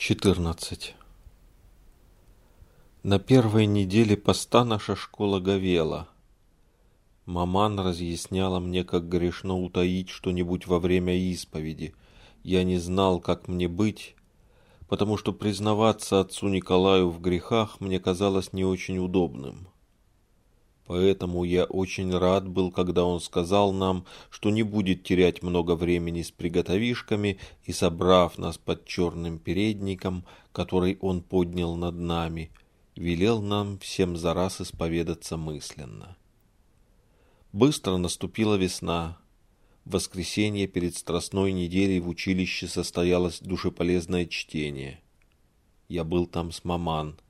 14. На первой неделе поста наша школа говела. Маман разъясняла мне, как грешно утаить что-нибудь во время исповеди. Я не знал, как мне быть, потому что признаваться отцу Николаю в грехах мне казалось не очень удобным. Поэтому я очень рад был, когда он сказал нам, что не будет терять много времени с приготовишками и, собрав нас под черным передником, который он поднял над нами, велел нам всем за раз исповедаться мысленно. Быстро наступила весна. В воскресенье перед Страстной неделей в училище состоялось душеполезное чтение. Я был там с маман –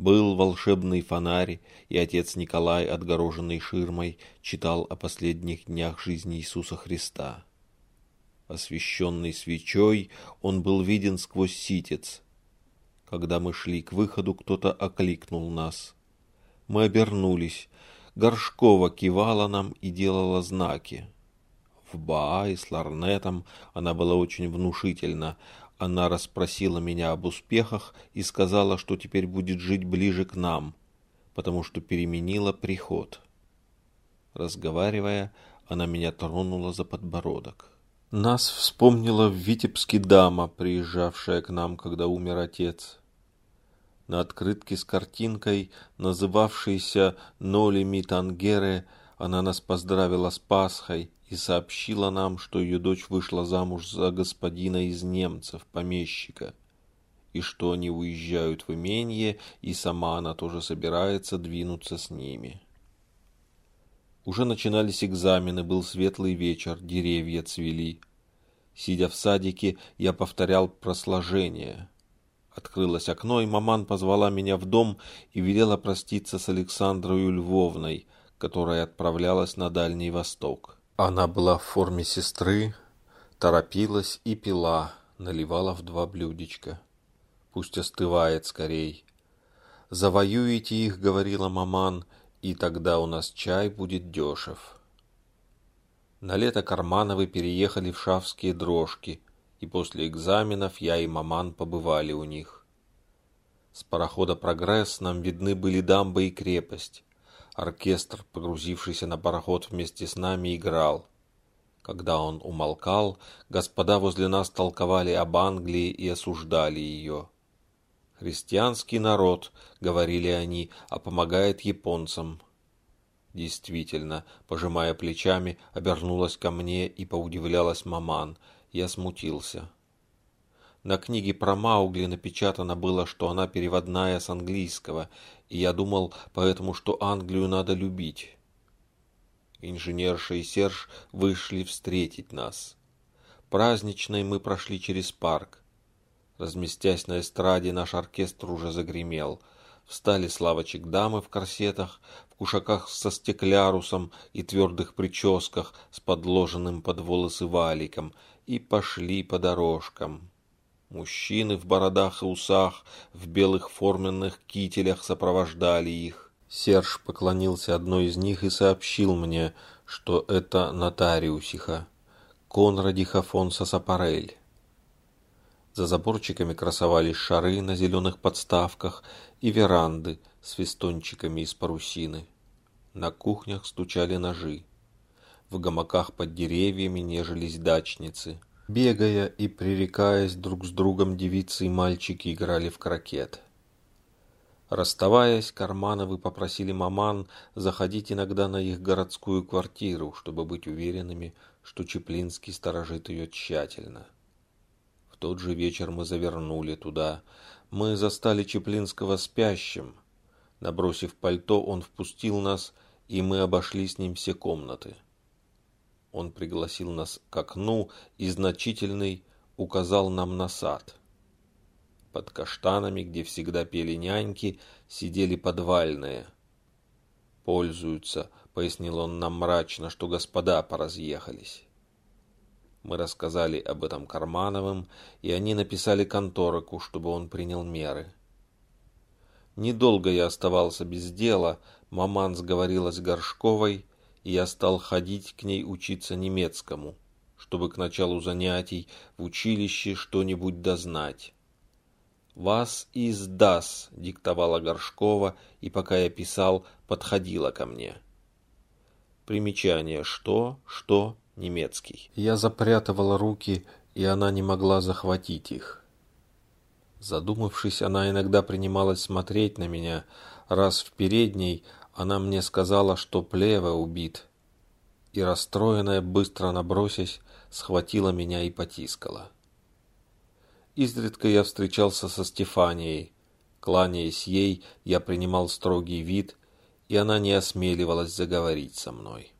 был волшебный фонарь, и отец Николай, отгороженный ширмой, читал о последних днях жизни Иисуса Христа. Освещенный свечой, он был виден сквозь ситец. Когда мы шли к выходу, кто-то окликнул нас. Мы обернулись. Горшкова кивала нам и делала знаки. В Баа и с ларнетом она была очень внушительна, она расспросила меня об успехах и сказала, что теперь будет жить ближе к нам, потому что переменила приход. Разговаривая, она меня тронула за подбородок. Нас вспомнила в Витебске дама, приезжавшая к нам, когда умер отец. На открытке с картинкой, называвшейся «Ноли Митангере», она нас поздравила с Пасхой и сообщила нам, что ее дочь вышла замуж за господина из немцев, помещика, и что они уезжают в именье, и сама она тоже собирается двинуться с ними. Уже начинались экзамены, был светлый вечер, деревья цвели. Сидя в садике, я повторял про сложение. Открылось окно, и маман позвала меня в дом и велела проститься с Александрой Львовной, которая отправлялась на Дальний Восток. Она была в форме сестры, торопилась и пила, наливала в два блюдечка. Пусть остывает скорей. Завоюете их, говорила маман, и тогда у нас чай будет дешев. На лето Кармановы переехали в Шавские дрожки, и после экзаменов я и маман побывали у них. С парохода «Прогресс» нам видны были дамба и крепость. Оркестр, погрузившийся на пароход вместе с нами, играл. Когда он умолкал, господа возле нас толковали об Англии и осуждали ее. «Христианский народ», — говорили они, — «а помогает японцам». Действительно, пожимая плечами, обернулась ко мне и поудивлялась маман. Я смутился. На книге про Маугли напечатано было, что она переводная с английского, и я думал поэтому, что Англию надо любить. Инженерша и Серж вышли встретить нас. Праздничной мы прошли через парк. Разместясь на эстраде, наш оркестр уже загремел. Встали славочек дамы в корсетах, в кушаках со стеклярусом и твердых прическах с подложенным под волосы валиком и пошли по дорожкам. Мужчины в бородах и усах, в белых форменных кителях сопровождали их. Серж поклонился одной из них и сообщил мне, что это нотариусиха, Конрадих Афонса Сапарель. За заборчиками красовались шары на зеленых подставках и веранды с фестончиками из парусины. На кухнях стучали ножи. В гамаках под деревьями нежились дачницы – Бегая и пререкаясь друг с другом, девицы и мальчики играли в крокет. Расставаясь, Кармановы попросили маман заходить иногда на их городскую квартиру, чтобы быть уверенными, что Чеплинский сторожит ее тщательно. В тот же вечер мы завернули туда. Мы застали Чеплинского спящим. Набросив пальто, он впустил нас, и мы обошли с ним все комнаты. Он пригласил нас к окну и значительный указал нам на сад. Под каштанами, где всегда пели няньки, сидели подвальные. «Пользуются», — пояснил он нам мрачно, что господа поразъехались. Мы рассказали об этом Кармановым, и они написали контороку, чтобы он принял меры. Недолго я оставался без дела, маман сговорилась с Горшковой, и я стал ходить к ней учиться немецкому, чтобы к началу занятий в училище что-нибудь дознать. «Вас из дас», — диктовала Горшкова, и пока я писал, подходила ко мне. Примечание «что», «что», немецкий. Я запрятывала руки, и она не могла захватить их. Задумавшись, она иногда принималась смотреть на меня. Раз в передней она мне сказала, что Плева убит. И расстроенная, быстро набросясь, схватила меня и потискала. Изредка я встречался со Стефанией. Кланяясь ей, я принимал строгий вид, и она не осмеливалась заговорить со мной.